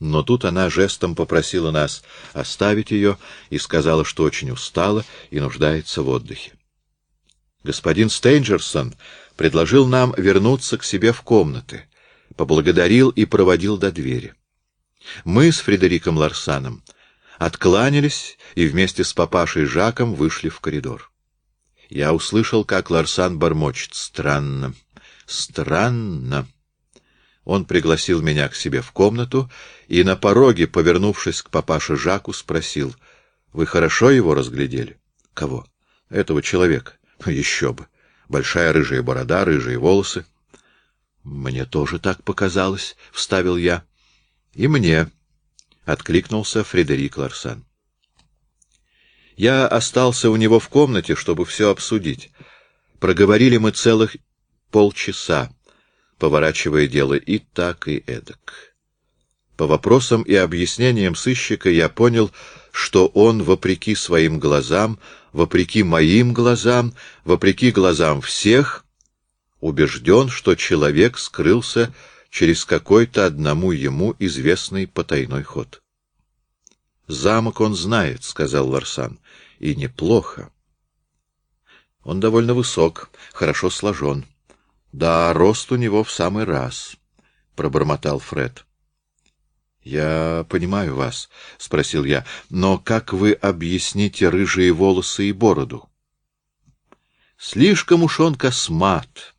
Но тут она жестом попросила нас оставить ее и сказала, что очень устала и нуждается в отдыхе. Господин Стейнджерсон предложил нам вернуться к себе в комнаты, поблагодарил и проводил до двери. Мы с Фредериком Ларсаном откланялись и вместе с папашей Жаком вышли в коридор. Я услышал, как Ларсан бормочет. Странно, странно. Он пригласил меня к себе в комнату и на пороге, повернувшись к папаше Жаку, спросил, «Вы хорошо его разглядели?» «Кого?» «Этого человека». «Еще бы. Большая рыжая борода, рыжие волосы». «Мне тоже так показалось», — вставил я. «И мне», — откликнулся Фредерик Ларсан. Я остался у него в комнате, чтобы все обсудить. Проговорили мы целых полчаса поворачивая дело и так, и эдак. По вопросам и объяснениям сыщика я понял, что он, вопреки своим глазам, вопреки моим глазам, вопреки глазам всех, убежден, что человек скрылся через какой-то одному ему известный потайной ход. «Замок он знает», — сказал Ларсан, — «и неплохо. Он довольно высок, хорошо сложен». — Да, рост у него в самый раз, — пробормотал Фред. — Я понимаю вас, — спросил я, — но как вы объясните рыжие волосы и бороду? — Слишком уж он космат.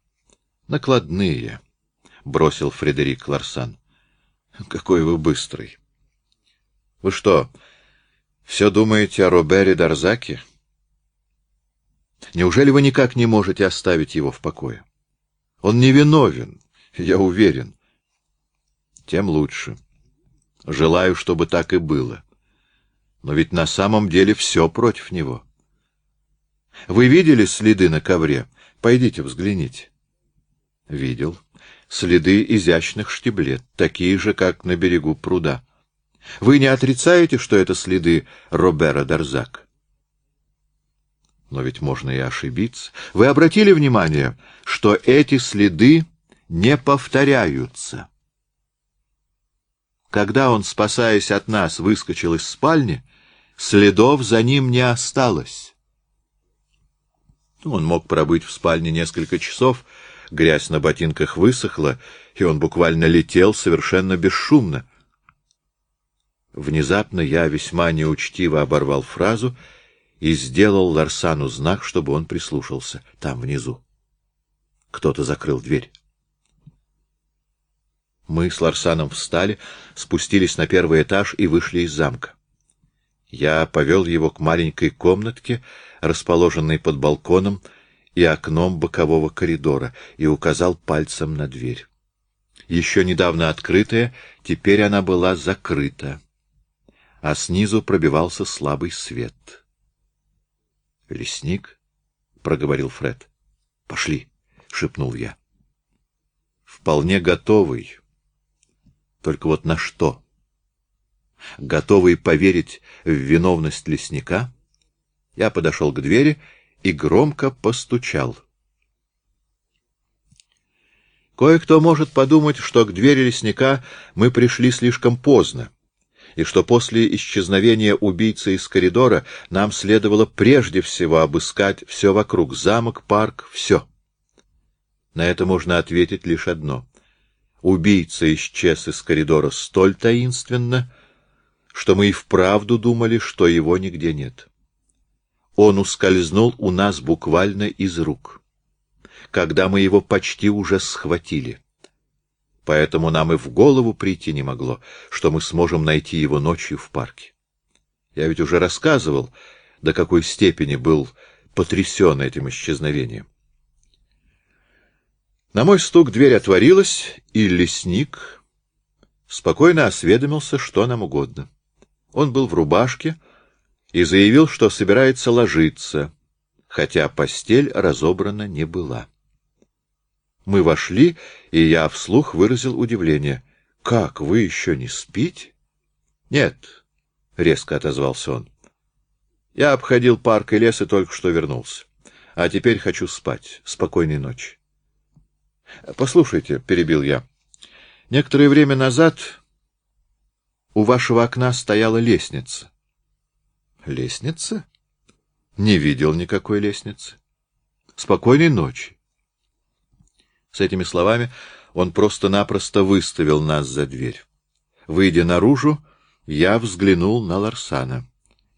Накладные, — бросил Фредерик Ларсан. — Какой вы быстрый. — Вы что, все думаете о Робере Дарзаке? Неужели вы никак не можете оставить его в покое? Он невиновен, я уверен. Тем лучше. Желаю, чтобы так и было. Но ведь на самом деле все против него. Вы видели следы на ковре? Пойдите взгляните. Видел. Следы изящных штиблет, такие же, как на берегу пруда. Вы не отрицаете, что это следы Робера Дарзак? Но ведь можно и ошибиться. Вы обратили внимание, что эти следы не повторяются? Когда он, спасаясь от нас, выскочил из спальни, следов за ним не осталось. Он мог пробыть в спальне несколько часов, грязь на ботинках высохла, и он буквально летел совершенно бесшумно. Внезапно я весьма неучтиво оборвал фразу — и сделал Ларсану знак, чтобы он прислушался там внизу. Кто-то закрыл дверь. Мы с Ларсаном встали, спустились на первый этаж и вышли из замка. Я повел его к маленькой комнатке, расположенной под балконом и окном бокового коридора, и указал пальцем на дверь. Еще недавно открытая, теперь она была закрыта, а снизу пробивался слабый свет. — Лесник? — проговорил Фред. — Пошли, — шепнул я. — Вполне готовый. Только вот на что? Готовый поверить в виновность лесника? Я подошел к двери и громко постучал. Кое-кто может подумать, что к двери лесника мы пришли слишком поздно и что после исчезновения убийцы из коридора нам следовало прежде всего обыскать все вокруг, замок, парк, все. На это можно ответить лишь одно. Убийца исчез из коридора столь таинственно, что мы и вправду думали, что его нигде нет. Он ускользнул у нас буквально из рук, когда мы его почти уже схватили поэтому нам и в голову прийти не могло, что мы сможем найти его ночью в парке. Я ведь уже рассказывал, до какой степени был потрясен этим исчезновением. На мой стук дверь отворилась, и лесник спокойно осведомился, что нам угодно. Он был в рубашке и заявил, что собирается ложиться, хотя постель разобрана не была. Мы вошли, и я вслух выразил удивление. — Как, вы еще не спите? — Нет, — резко отозвался он. — Я обходил парк и лес и только что вернулся. А теперь хочу спать. Спокойной ночи. — Послушайте, — перебил я, — некоторое время назад у вашего окна стояла лестница. Лестница? Не видел никакой лестницы. Спокойной ночи. С этими словами он просто-напросто выставил нас за дверь. Выйдя наружу, я взглянул на Ларсана.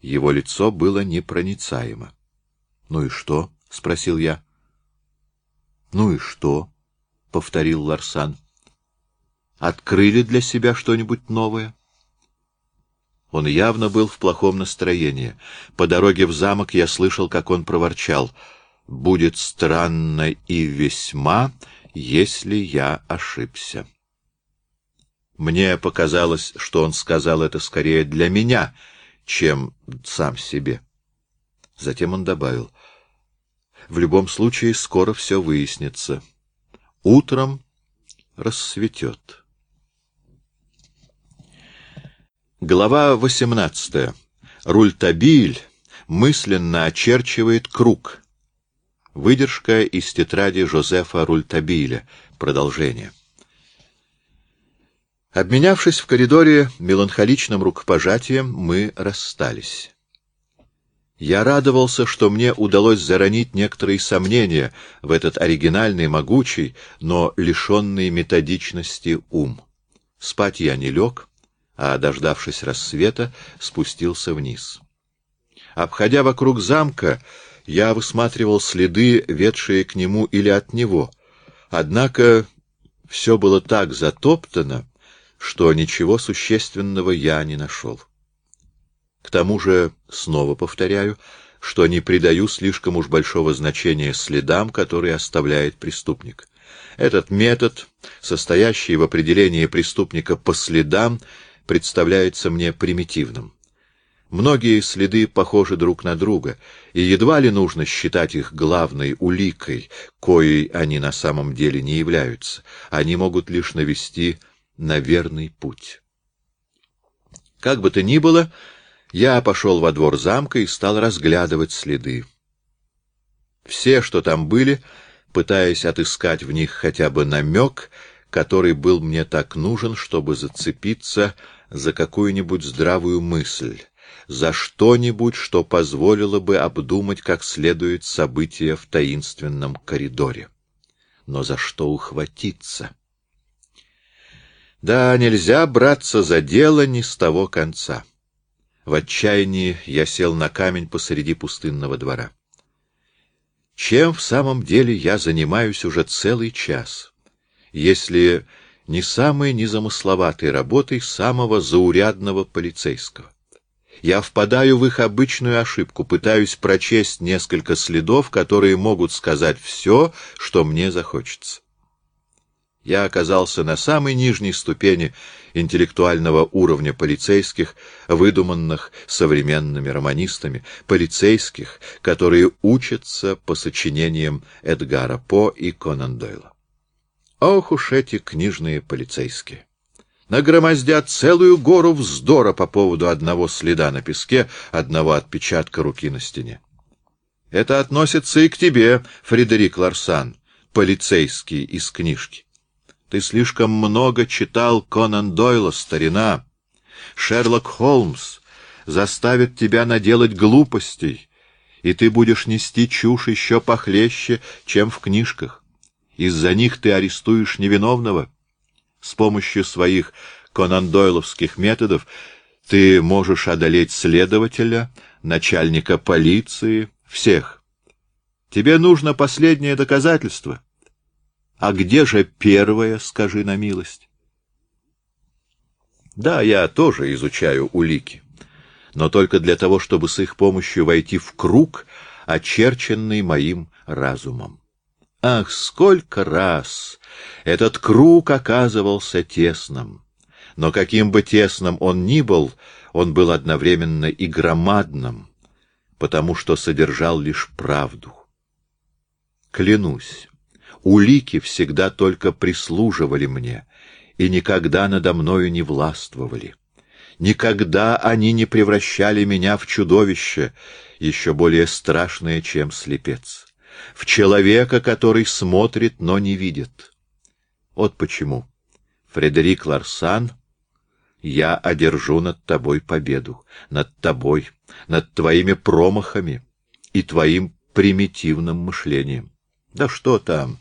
Его лицо было непроницаемо. — Ну и что? — спросил я. — Ну и что? — повторил Ларсан. — Открыли для себя что-нибудь новое? Он явно был в плохом настроении. По дороге в замок я слышал, как он проворчал. «Будет странно и весьма, если я ошибся». Мне показалось, что он сказал это скорее для меня, чем сам себе. Затем он добавил, «В любом случае скоро все выяснится. Утром рассветет». Глава 18. Рультабиль мысленно очерчивает круг. Выдержка из тетради Жозефа Рультабиля. Продолжение. Обменявшись в коридоре меланхоличным рукопожатием, мы расстались. Я радовался, что мне удалось заронить некоторые сомнения в этот оригинальный, могучий, но лишенный методичности ум. Спать я не лег, а, дождавшись рассвета, спустился вниз. Обходя вокруг замка, я высматривал следы, ведшие к нему или от него. Однако все было так затоптано, что ничего существенного я не нашел. К тому же, снова повторяю, что не придаю слишком уж большого значения следам, которые оставляет преступник. Этот метод, состоящий в определении преступника по следам, представляется мне примитивным. Многие следы похожи друг на друга, и едва ли нужно считать их главной уликой, коей они на самом деле не являются. Они могут лишь навести на верный путь. Как бы то ни было, я пошел во двор замка и стал разглядывать следы. Все, что там были, пытаясь отыскать в них хотя бы намек, который был мне так нужен, чтобы зацепиться за какую-нибудь здравую мысль, за что-нибудь, что позволило бы обдумать как следует события в таинственном коридоре. Но за что ухватиться? Да, нельзя браться за дело не с того конца. В отчаянии я сел на камень посреди пустынного двора. Чем в самом деле я занимаюсь уже целый час, если не самой незамысловатой работой самого заурядного полицейского? Я впадаю в их обычную ошибку, пытаюсь прочесть несколько следов, которые могут сказать все, что мне захочется. Я оказался на самой нижней ступени интеллектуального уровня полицейских, выдуманных современными романистами, полицейских, которые учатся по сочинениям Эдгара По и Конан Дойла. Ох уж эти книжные полицейские! Нагромоздят целую гору вздора по поводу одного следа на песке, одного отпечатка руки на стене. Это относится и к тебе, Фредерик Ларсан, полицейский из книжки. Ты слишком много читал Конан Дойла, старина. Шерлок Холмс заставит тебя наделать глупостей, и ты будешь нести чушь еще похлеще, чем в книжках. Из-за них ты арестуешь невиновного. С помощью своих конандойловских методов ты можешь одолеть следователя, начальника полиции, всех. Тебе нужно последнее доказательство — а где же первое, скажи на милость? Да, я тоже изучаю улики, но только для того, чтобы с их помощью войти в круг, очерченный моим разумом. Ах, сколько раз этот круг оказывался тесным! Но каким бы тесным он ни был, он был одновременно и громадным, потому что содержал лишь правду. Клянусь, Улики всегда только прислуживали мне и никогда надо мною не властвовали. Никогда они не превращали меня в чудовище, еще более страшное, чем слепец, в человека, который смотрит, но не видит. Вот почему Фредерик Ларсан я одержу над тобой победу, над тобой, над твоими промахами и твоим примитивным мышлением. Да что там!